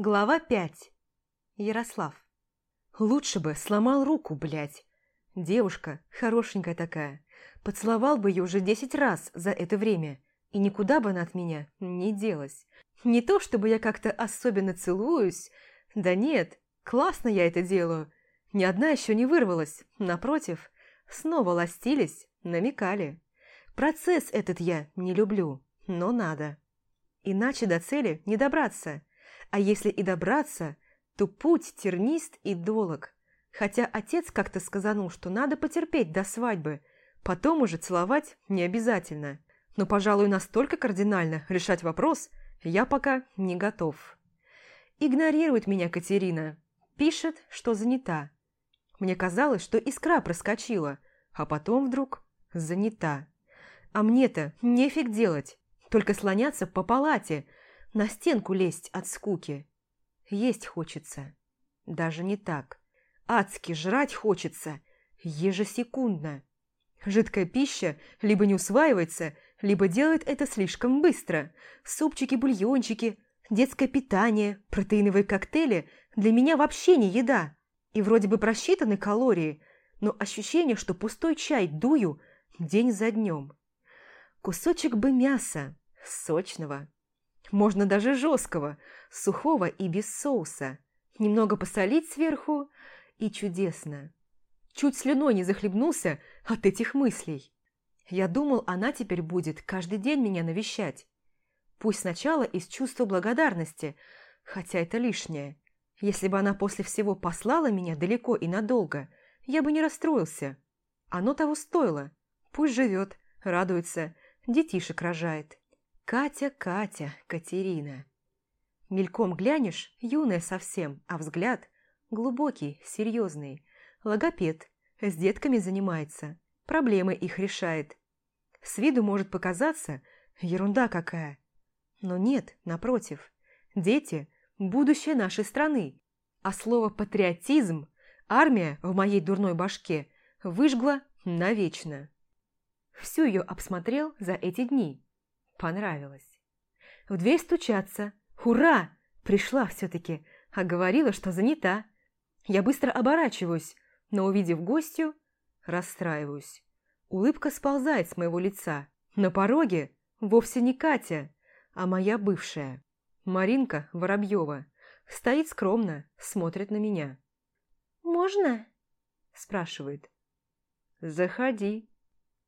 Глава 5. Ярослав. Лучше бы сломал руку, блядь. Девушка хорошенькая такая. Поцеловал бы ее уже десять раз за это время, и никуда бы она от меня не делась. Не то, чтобы я как-то особенно целуюсь. Да нет, классно я это делаю. Ни одна еще не вырвалась. Напротив, снова ластились, намекали. Процесс этот я не люблю, но надо. Иначе до цели не добраться. А если и добраться, то путь тернист и долог. Хотя отец как-то сказанул, что надо потерпеть до свадьбы, потом уже целовать не обязательно. Но, пожалуй, настолько кардинально решать вопрос я пока не готов. Игнорирует меня Катерина. Пишет, что занята. Мне казалось, что искра проскочила, а потом вдруг занята. А мне-то нефиг делать, только слоняться по палате – на стенку лезть от скуки. Есть хочется. Даже не так. Адски жрать хочется. Ежесекундно. Жидкая пища либо не усваивается, либо делает это слишком быстро. Супчики, бульончики, детское питание, протеиновые коктейли для меня вообще не еда. И вроде бы просчитаны калории, но ощущение, что пустой чай дую день за днем. Кусочек бы мяса, сочного, можно даже жесткого, сухого и без соуса. Немного посолить сверху и чудесно. Чуть слюной не захлебнулся от этих мыслей. Я думал, она теперь будет каждый день меня навещать. Пусть сначала из чувства благодарности, хотя это лишнее. Если бы она после всего послала меня далеко и надолго, я бы не расстроился. Оно того стоило. Пусть живет, радуется, детишек рожает. Катя, Катя, Катерина. Мельком глянешь, юная совсем, а взгляд глубокий, серьезный. Логопед, с детками занимается, проблемы их решает. С виду может показаться ерунда какая. Но нет, напротив. Дети – будущее нашей страны. А слово «патриотизм» армия в моей дурной башке выжгла навечно. Всю ее обсмотрел за эти дни – Понравилось. В дверь стучаться. Ура! Пришла все-таки, а говорила, что занята. Я быстро оборачиваюсь, но, увидев гостью, расстраиваюсь. Улыбка сползает с моего лица. На пороге вовсе не Катя, а моя бывшая. Маринка Воробьева. Стоит скромно, смотрит на меня. «Можно?» – спрашивает. «Заходи».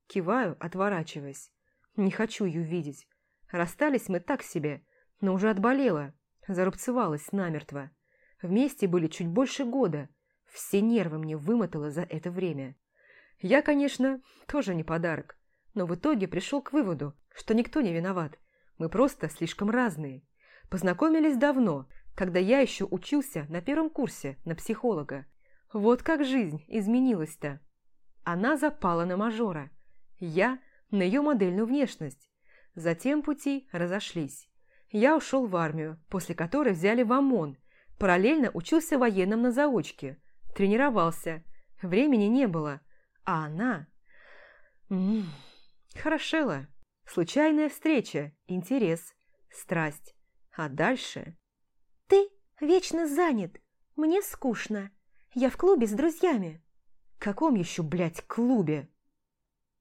Киваю, отворачиваясь. Не хочу ее видеть. Расстались мы так себе, но уже отболела, зарубцевалась намертво. Вместе были чуть больше года. Все нервы мне вымотало за это время. Я, конечно, тоже не подарок, но в итоге пришел к выводу, что никто не виноват. Мы просто слишком разные. Познакомились давно, когда я еще учился на первом курсе на психолога. Вот как жизнь изменилась-то. Она запала на мажора. Я на ее модельную внешность. Затем пути разошлись. Я ушел в армию, после которой взяли в ОМОН. Параллельно учился военным на заочке. Тренировался. Времени не было. А она... М -м, хорошела. Случайная встреча, интерес, страсть. А дальше... Ты вечно занят. Мне скучно. Я в клубе с друзьями. Каком еще, блядь, клубе?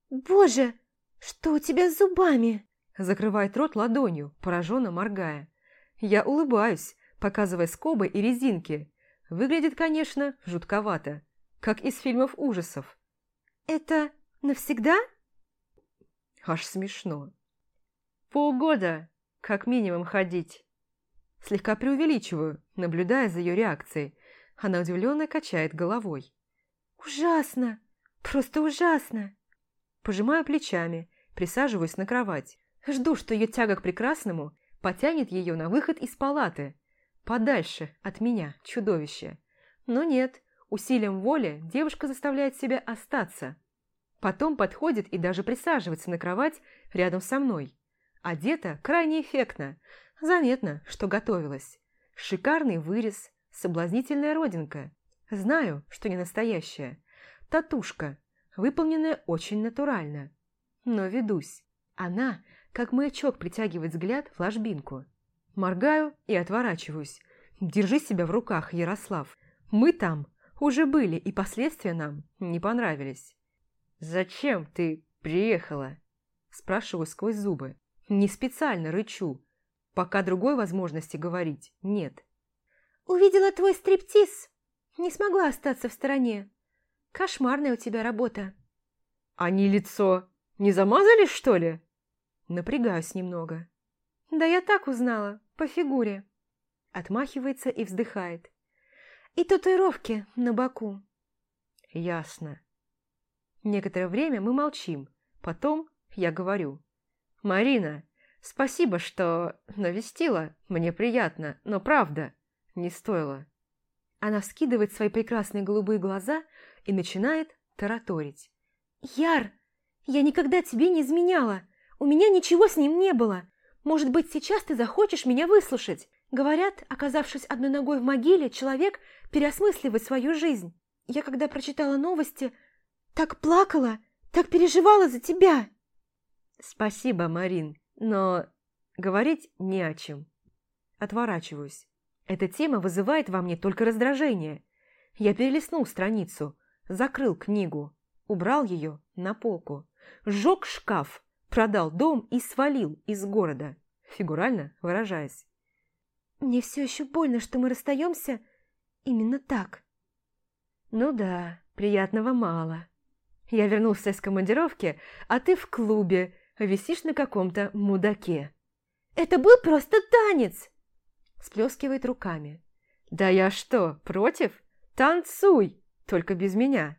Боже, «Что у тебя с зубами?» Закрывает рот ладонью, пораженно моргая. Я улыбаюсь, показывая скобы и резинки. Выглядит, конечно, жутковато, как из фильмов ужасов. «Это навсегда?» Аж смешно. «Полгода, как минимум, ходить». Слегка преувеличиваю, наблюдая за ее реакцией. Она удивленно качает головой. «Ужасно! Просто ужасно!» Пожимаю плечами, присаживаюсь на кровать. Жду, что ее тяга к прекрасному потянет ее на выход из палаты. Подальше от меня, чудовище. Но нет, усилием воли девушка заставляет себя остаться. Потом подходит и даже присаживается на кровать рядом со мной. Одета крайне эффектно. Заметно, что готовилась. Шикарный вырез, соблазнительная родинка. Знаю, что не настоящая. Татушка, выполненная очень натурально. Но ведусь. Она, как маячок, притягивает взгляд в ложбинку. Моргаю и отворачиваюсь. Держи себя в руках, Ярослав. Мы там уже были, и последствия нам не понравились. «Зачем ты приехала?» Спрашиваю сквозь зубы. Не специально рычу, пока другой возможности говорить нет. «Увидела твой стриптиз. Не смогла остаться в стороне. Кошмарная у тебя работа». «Они лицо не замазали, что ли?» Напрягаюсь немного. «Да я так узнала, по фигуре». Отмахивается и вздыхает. «И татуировки на боку». «Ясно». Некоторое время мы молчим. Потом я говорю. «Марина, спасибо, что навестила. Мне приятно, но правда, не стоило». Она вскидывает свои прекрасные голубые глаза и начинает тараторить. «Яр, я никогда тебе не изменяла. У меня ничего с ним не было. Может быть, сейчас ты захочешь меня выслушать. Говорят, оказавшись одной ногой в могиле, человек переосмысливает свою жизнь. Я, когда прочитала новости, так плакала, так переживала за тебя. Спасибо, Марин, но говорить не о чем. Отворачиваюсь. Эта тема вызывает во мне только раздражение. Я перелистнул страницу, закрыл книгу, убрал ее на полку, сжег шкаф, продал дом и свалил из города, фигурально выражаясь. Мне все еще больно, что мы расстаемся именно так. Ну да, приятного мало. Я вернулся из командировки, а ты в клубе, висишь на каком-то мудаке. Это был просто танец! Сплескивает руками. Да я что, против? Танцуй, только без меня.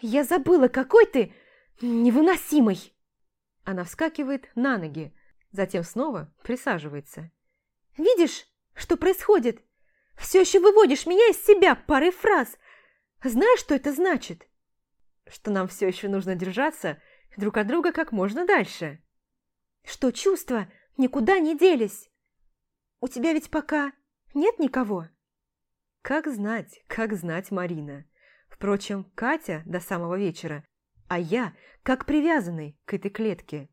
Я забыла, какой ты невыносимый. Она вскакивает на ноги, затем снова присаживается. Видишь, что происходит? Все еще выводишь меня из себя парой фраз. Знаешь, что это значит? Что нам все еще нужно держаться друг от друга как можно дальше. Что чувства никуда не делись. У тебя ведь пока нет никого? Как знать, как знать, Марина. Впрочем, Катя до самого вечера, а я как привязанный к этой клетке.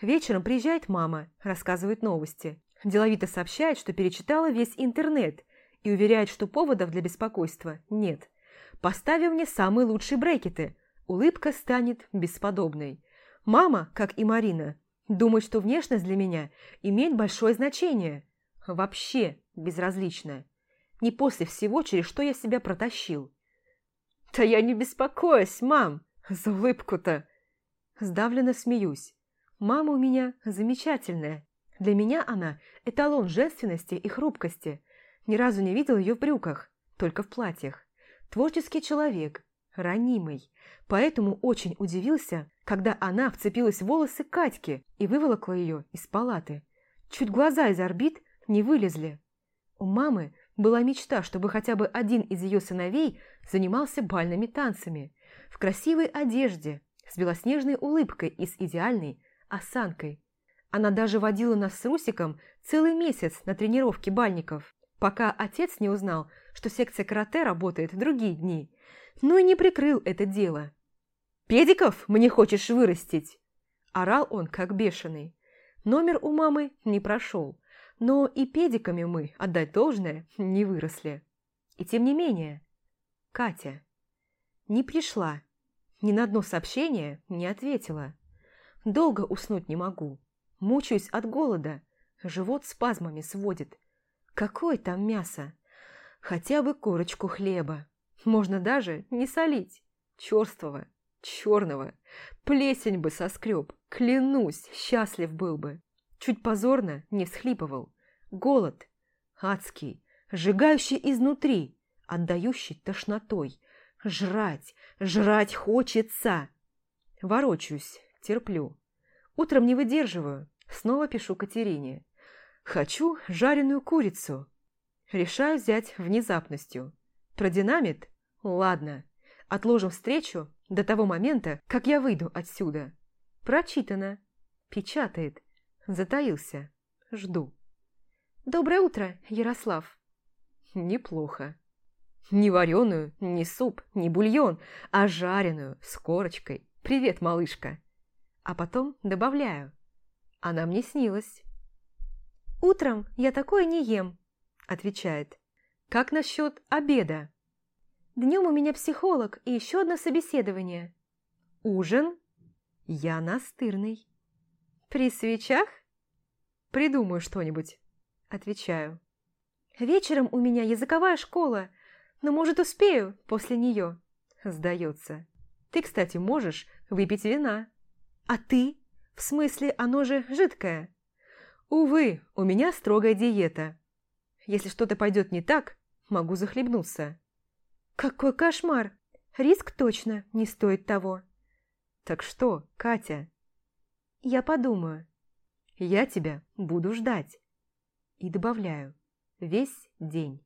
Вечером приезжает мама, рассказывает новости. Деловито сообщает, что перечитала весь интернет и уверяет, что поводов для беспокойства нет. Поставив мне самые лучшие брекеты, улыбка станет бесподобной. Мама, как и Марина, думает, что внешность для меня имеет большое значение. Вообще безразлично. Не после всего, через что я себя протащил. «Да я не беспокоюсь, мам! За улыбку-то!» Сдавленно смеюсь. Мама у меня замечательная, для меня она – эталон женственности и хрупкости. Ни разу не видел ее в брюках, только в платьях. Творческий человек, ранимый. Поэтому очень удивился, когда она вцепилась в волосы Катьки и выволокла ее из палаты. Чуть глаза из орбит не вылезли. У мамы была мечта, чтобы хотя бы один из ее сыновей занимался бальными танцами, в красивой одежде, с белоснежной улыбкой и с идеальной осанкой. Она даже водила нас с Русиком целый месяц на тренировки бальников, пока отец не узнал, что секция карате работает в другие дни. Ну и не прикрыл это дело. «Педиков мне хочешь вырастить?» Орал он, как бешеный. Номер у мамы не прошел, но и педиками мы, отдать должное, не выросли. И тем не менее, Катя не пришла, ни на одно сообщение не ответила. Долго уснуть не могу. Мучаюсь от голода. Живот спазмами сводит. Какое там мясо? Хотя бы корочку хлеба. Можно даже не солить. Черствого, черного. Плесень бы соскреб. Клянусь, счастлив был бы. Чуть позорно не всхлипывал. Голод. Адский. Сжигающий изнутри. Отдающий тошнотой. Жрать, жрать хочется. Ворочаюсь, терплю. Утром не выдерживаю. Снова пишу Катерине. Хочу жареную курицу. Решаю взять внезапностью. Продинамит? Ладно. Отложим встречу до того момента, как я выйду отсюда. Прочитано. Печатает. Затаился. Жду. Доброе утро, Ярослав. Неплохо. Не вареную, не суп, не бульон, а жареную, с корочкой. Привет, малышка а потом добавляю. Она мне снилась. Утром я такое не ем. Отвечает. Как насчет обеда? Днем у меня психолог и еще одно собеседование. Ужин? Я настырный. При свечах? Придумаю что-нибудь. Отвечаю. Вечером у меня языковая школа, но, может, успею после нее. Сдается. Ты, кстати, можешь выпить вина. А ты? В смысле, оно же жидкое. Увы, у меня строгая диета. Если что-то пойдет не так, могу захлебнуться. Какой кошмар! Риск точно не стоит того. Так что, Катя? Я подумаю. Я тебя буду ждать. И добавляю. Весь день.